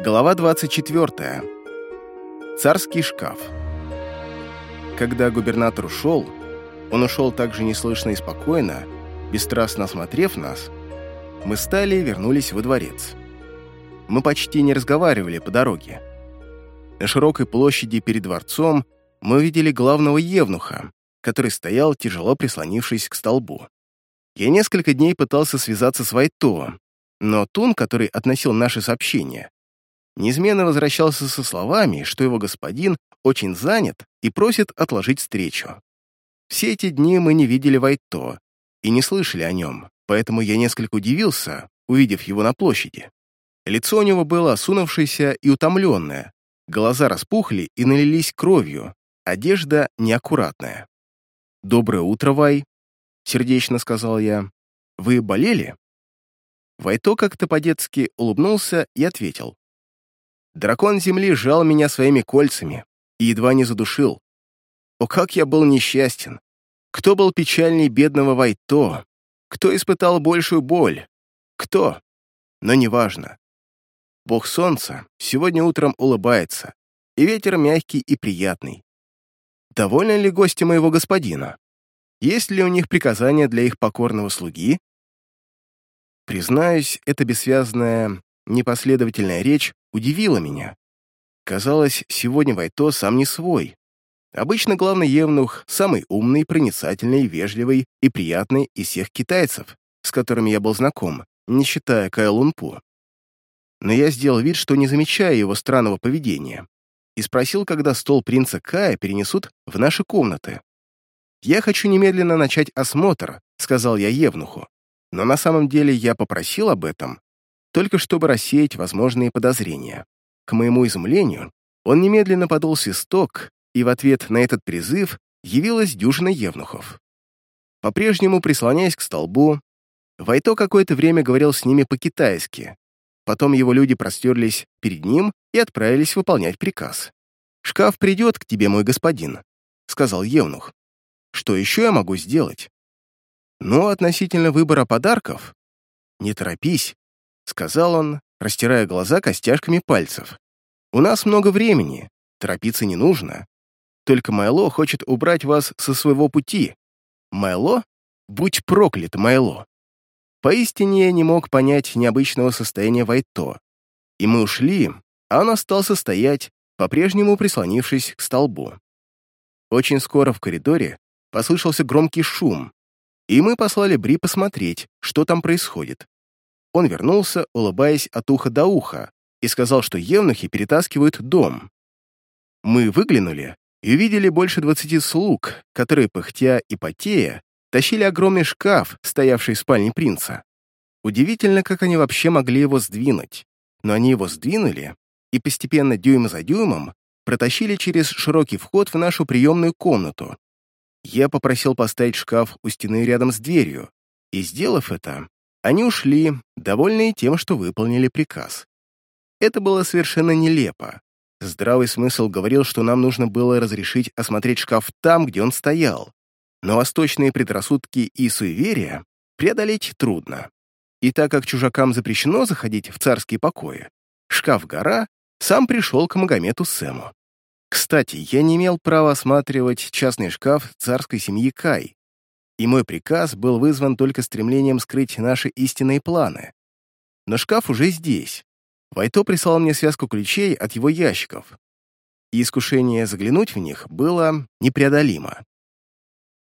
Глава 24. Царский шкаф. Когда губернатор ушел, он ушел так же неслышно и спокойно, бесстрастно осмотрев нас, мы стали и вернулись во дворец. Мы почти не разговаривали по дороге. На широкой площади перед дворцом мы увидели главного евнуха, который стоял, тяжело прислонившись к столбу. Я несколько дней пытался связаться с Вайто, но Тун, который относил наши сообщения, неизменно возвращался со словами, что его господин очень занят и просит отложить встречу. Все эти дни мы не видели Вайто и не слышали о нем, поэтому я несколько удивился, увидев его на площади. Лицо у него было осунувшееся и утомленное, глаза распухли и налились кровью, одежда неаккуратная. «Доброе утро, Вай», — сердечно сказал я. «Вы болели?» Вайто как-то по-детски улыбнулся и ответил. Дракон земли сжал меня своими кольцами и едва не задушил. О, как я был несчастен! Кто был печальней бедного Вайто? Кто испытал большую боль? Кто? Но неважно. Бог солнца сегодня утром улыбается, и ветер мягкий и приятный. Довольны ли гости моего господина? Есть ли у них приказания для их покорного слуги? Признаюсь, эта бессвязная, непоследовательная речь удивило меня. Казалось, сегодня Вайто сам не свой. Обычно главный евнух — самый умный, проницательный, вежливый и приятный из всех китайцев, с которыми я был знаком, не считая Кая Лунпу. Но я сделал вид, что не замечаю его странного поведения, и спросил, когда стол принца Кая перенесут в наши комнаты. «Я хочу немедленно начать осмотр», — сказал я Евнуху. Но на самом деле я попросил об этом, только чтобы рассеять возможные подозрения. К моему изумлению, он немедленно подул свисток, и в ответ на этот призыв явилась дюжина евнухов. По-прежнему прислоняясь к столбу, Вайто какое-то время говорил с ними по-китайски. Потом его люди простерлись перед ним и отправились выполнять приказ. «Шкаф придет к тебе, мой господин», — сказал Евнух. «Что еще я могу сделать?» «Ну, относительно выбора подарков...» «Не торопись», — сказал он, растирая глаза костяшками пальцев. «У нас много времени, торопиться не нужно. Только Майло хочет убрать вас со своего пути. Майло? Будь проклят, Майло!» Поистине я не мог понять необычного состояния Вайто. И мы ушли, а он остался стоять, по-прежнему прислонившись к столбу. Очень скоро в коридоре послышался громкий шум, и мы послали Бри посмотреть, что там происходит. Он вернулся, улыбаясь от уха до уха, и сказал, что евнухи перетаскивают дом. Мы выглянули и увидели больше двадцати слуг, которые, пыхтя и потея, тащили огромный шкаф, стоявший в спальне принца. Удивительно, как они вообще могли его сдвинуть. Но они его сдвинули и постепенно, дюйм за дюймом, протащили через широкий вход в нашу приемную комнату. Я попросил поставить шкаф у стены рядом с дверью, и, сделав это, они ушли, довольные тем, что выполнили приказ. Это было совершенно нелепо. Здравый смысл говорил, что нам нужно было разрешить осмотреть шкаф там, где он стоял. Но восточные предрассудки и суеверия преодолеть трудно. И так как чужакам запрещено заходить в царские покои, шкаф-гора сам пришел к Магомету Сэму. Кстати, я не имел права осматривать частный шкаф царской семьи Кай, и мой приказ был вызван только стремлением скрыть наши истинные планы. Но шкаф уже здесь. Вайто прислал мне связку ключей от его ящиков, и искушение заглянуть в них было непреодолимо.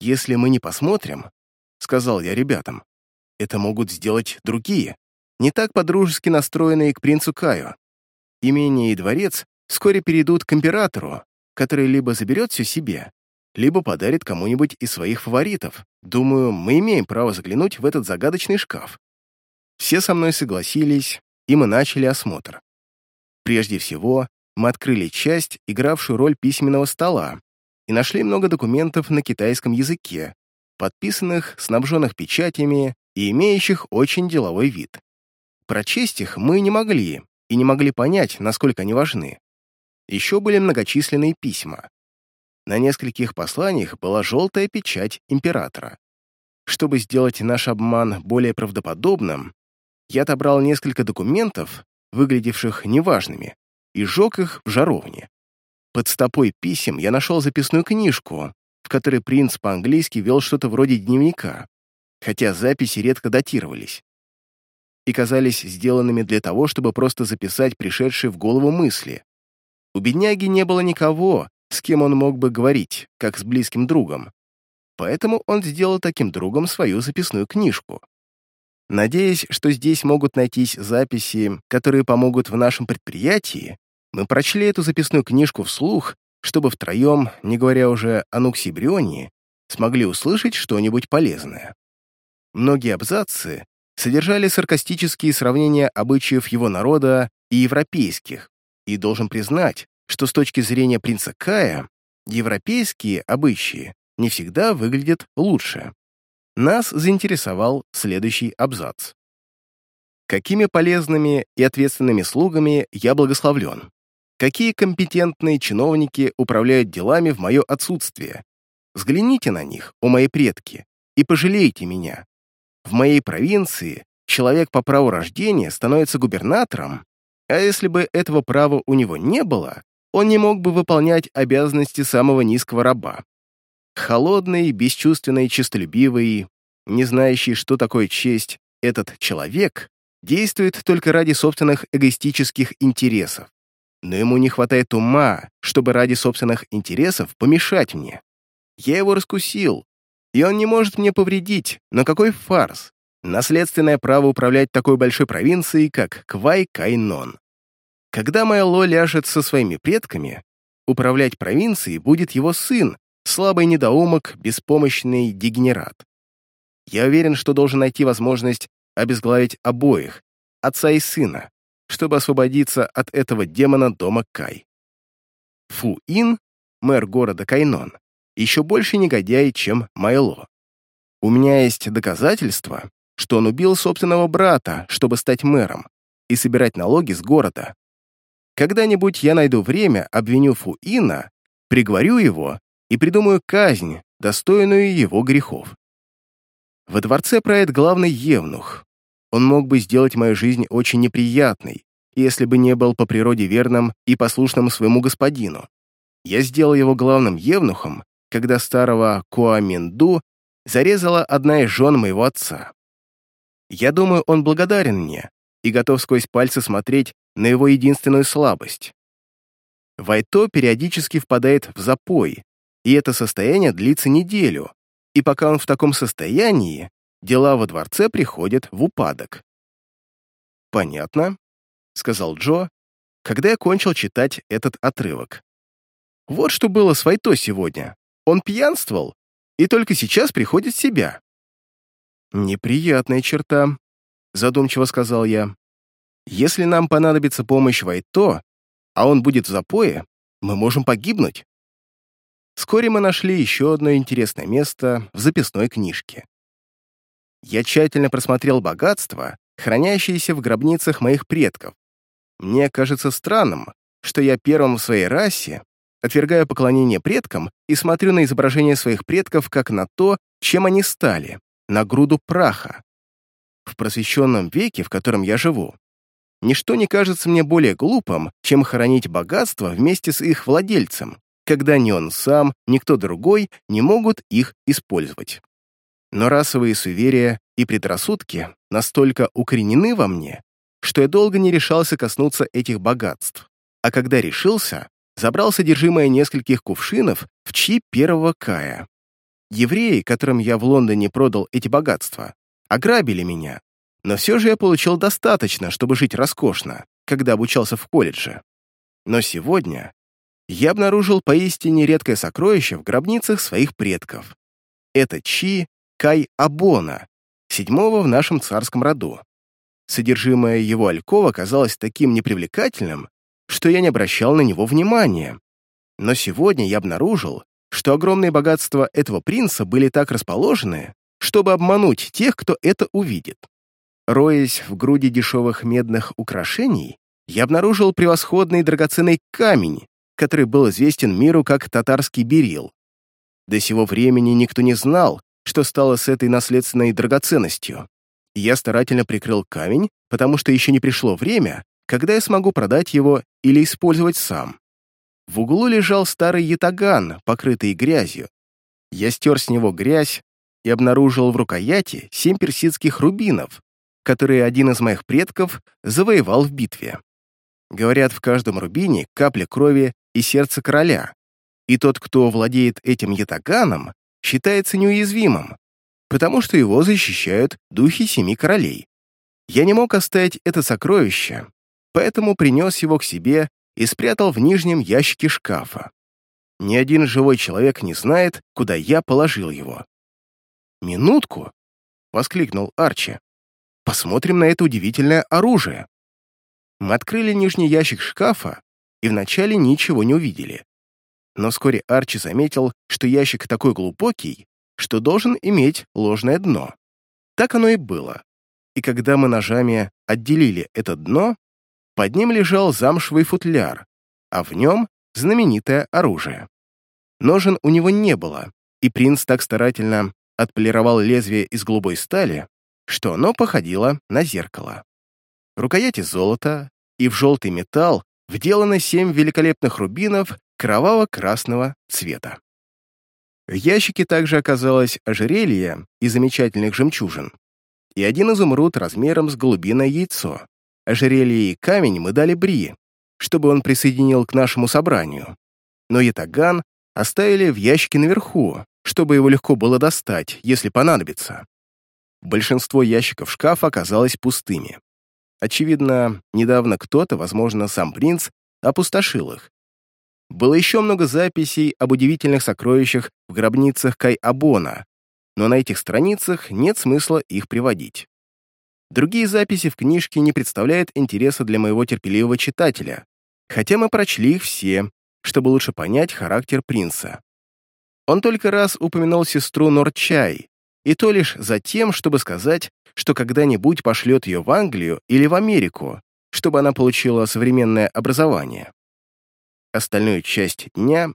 «Если мы не посмотрим», — сказал я ребятам, — «это могут сделать другие, не так подружески настроенные к принцу Каю. Имение и дворец вскоре перейдут к императору, который либо заберет все себе, либо подарит кому-нибудь из своих фаворитов. Думаю, мы имеем право заглянуть в этот загадочный шкаф. Все со мной согласились, и мы начали осмотр. Прежде всего, мы открыли часть, игравшую роль письменного стола, и нашли много документов на китайском языке, подписанных, снабженных печатями и имеющих очень деловой вид. Прочесть их мы не могли и не могли понять, насколько они важны. Еще были многочисленные письма. На нескольких посланиях была желтая печать императора. Чтобы сделать наш обман более правдоподобным, я отобрал несколько документов, выглядевших неважными, и сжег их в жаровне. Под стопой писем я нашел записную книжку, в которой принц по-английски вел что-то вроде дневника, хотя записи редко датировались и казались сделанными для того, чтобы просто записать пришедшие в голову мысли. У бедняги не было никого, с кем он мог бы говорить, как с близким другом. Поэтому он сделал таким другом свою записную книжку. Надеясь, что здесь могут найтись записи, которые помогут в нашем предприятии, мы прочли эту записную книжку вслух, чтобы втроем, не говоря уже о Нуксибрионе, смогли услышать что-нибудь полезное. Многие абзацы содержали саркастические сравнения обычаев его народа и европейских, и должен признать, что с точки зрения принца Кая, европейские обычаи не всегда выглядят лучше. Нас заинтересовал следующий абзац. Какими полезными и ответственными слугами я благословлен? Какие компетентные чиновники управляют делами в мое отсутствие? Взгляните на них, о мои предки, и пожалейте меня, в моей провинции человек по праву рождения становится губернатором, а если бы этого права у него не было, он не мог бы выполнять обязанности самого низкого раба. Холодный, бесчувственный, честолюбивый, не знающий, что такое честь, этот человек действует только ради собственных эгоистических интересов. Но ему не хватает ума, чтобы ради собственных интересов помешать мне. Я его раскусил, и он не может мне повредить, но какой фарс! Наследственное право управлять такой большой провинцией, как Квай-Кайнон. Когда Майло ляжет со своими предками, управлять провинцией будет его сын, слабый недоумок, беспомощный дегенерат. Я уверен, что должен найти возможность обезглавить обоих, отца и сына, чтобы освободиться от этого демона дома Кай. Фу-Ин, мэр города Кайнон, еще больше негодяй, чем Майло. У меня есть доказательства, что он убил собственного брата, чтобы стать мэром, и собирать налоги с города. Когда-нибудь я найду время, обвиню Фуина, приговорю его и придумаю казнь, достойную его грехов. Во дворце правит главный евнух. Он мог бы сделать мою жизнь очень неприятной, если бы не был по природе верным и послушным своему господину. Я сделал его главным евнухом когда старого Куаминду зарезала одна из жен моего отца. Я думаю, он благодарен мне и готов сквозь пальцы смотреть на его единственную слабость. Вайто периодически впадает в запой, и это состояние длится неделю, и пока он в таком состоянии, дела во дворце приходят в упадок. «Понятно», — сказал Джо, когда я кончил читать этот отрывок. «Вот что было с Вайто сегодня. Он пьянствовал и только сейчас приходит в себя. «Неприятная черта», — задумчиво сказал я. «Если нам понадобится помощь Вайто, а он будет в запое, мы можем погибнуть». Вскоре мы нашли еще одно интересное место в записной книжке. Я тщательно просмотрел богатства, хранящиеся в гробницах моих предков. Мне кажется странным, что я первым в своей расе отвергаю поклонение предкам и смотрю на изображение своих предков как на то, чем они стали, на груду праха. В просвещенном веке, в котором я живу, ничто не кажется мне более глупым, чем хоронить богатство вместе с их владельцем, когда ни он сам, ни кто другой не могут их использовать. Но расовые суеверия и предрассудки настолько укоренены во мне, что я долго не решался коснуться этих богатств. А когда решился, забрал содержимое нескольких кувшинов в чьи первого кая. Евреи, которым я в Лондоне продал эти богатства, ограбили меня, но все же я получил достаточно, чтобы жить роскошно, когда обучался в колледже. Но сегодня я обнаружил поистине редкое сокровище в гробницах своих предков. Это Чи Кай Абона, седьмого в нашем царском роду. Содержимое его алькова казалось таким непривлекательным, что я не обращал на него внимания. Но сегодня я обнаружил, что огромные богатства этого принца были так расположены, чтобы обмануть тех, кто это увидит. Роясь в груди дешевых медных украшений, я обнаружил превосходный драгоценный камень, который был известен миру как татарский берил. До сего времени никто не знал, что стало с этой наследственной драгоценностью. Я старательно прикрыл камень, потому что еще не пришло время, когда я смогу продать его или использовать сам. В углу лежал старый ятаган, покрытый грязью. Я стер с него грязь и обнаружил в рукояти семь персидских рубинов, которые один из моих предков завоевал в битве. Говорят, в каждом рубине капля крови и сердце короля, и тот, кто владеет этим ятаганом, считается неуязвимым, потому что его защищают духи семи королей. Я не мог оставить это сокровище, поэтому принес его к себе и спрятал в нижнем ящике шкафа. Ни один живой человек не знает, куда я положил его. «Минутку!» — воскликнул Арчи. «Посмотрим на это удивительное оружие». Мы открыли нижний ящик шкафа и вначале ничего не увидели. Но вскоре Арчи заметил, что ящик такой глубокий, что должен иметь ложное дно. Так оно и было. И когда мы ножами отделили это дно, под ним лежал замшевый футляр, а в нем знаменитое оружие. Ножен у него не было, и принц так старательно отполировал лезвие из голубой стали, что оно походило на зеркало. Рукоять из золота, и в желтый металл вделаны семь великолепных рубинов кроваво-красного цвета. В ящике также оказалось ожерелье из замечательных жемчужин и один изумруд размером с голубиное яйцо. Ожерелье и камень мы дали Бри, чтобы он присоединил к нашему собранию. Но ятаган оставили в ящике наверху, чтобы его легко было достать, если понадобится. Большинство ящиков шкафа оказалось пустыми. Очевидно, недавно кто-то, возможно, сам принц, опустошил их, было еще много записей об удивительных сокровищах в гробницах Кай-Абона, но на этих страницах нет смысла их приводить. Другие записи в книжке не представляют интереса для моего терпеливого читателя, хотя мы прочли их все, чтобы лучше понять характер принца. Он только раз упомянул сестру Норчай, и то лишь за тем, чтобы сказать, что когда-нибудь пошлет ее в Англию или в Америку, чтобы она получила современное образование. Остальную часть дня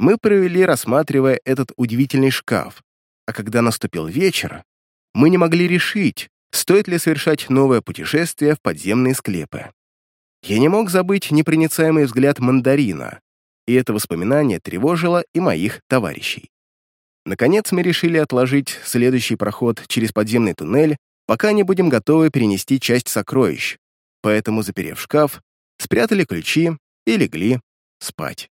мы провели, рассматривая этот удивительный шкаф, а когда наступил вечер, мы не могли решить, стоит ли совершать новое путешествие в подземные склепы. Я не мог забыть непроницаемый взгляд мандарина, и это воспоминание тревожило и моих товарищей. Наконец мы решили отложить следующий проход через подземный туннель, пока не будем готовы перенести часть сокровищ, поэтому, заперев шкаф, спрятали ключи и легли спать.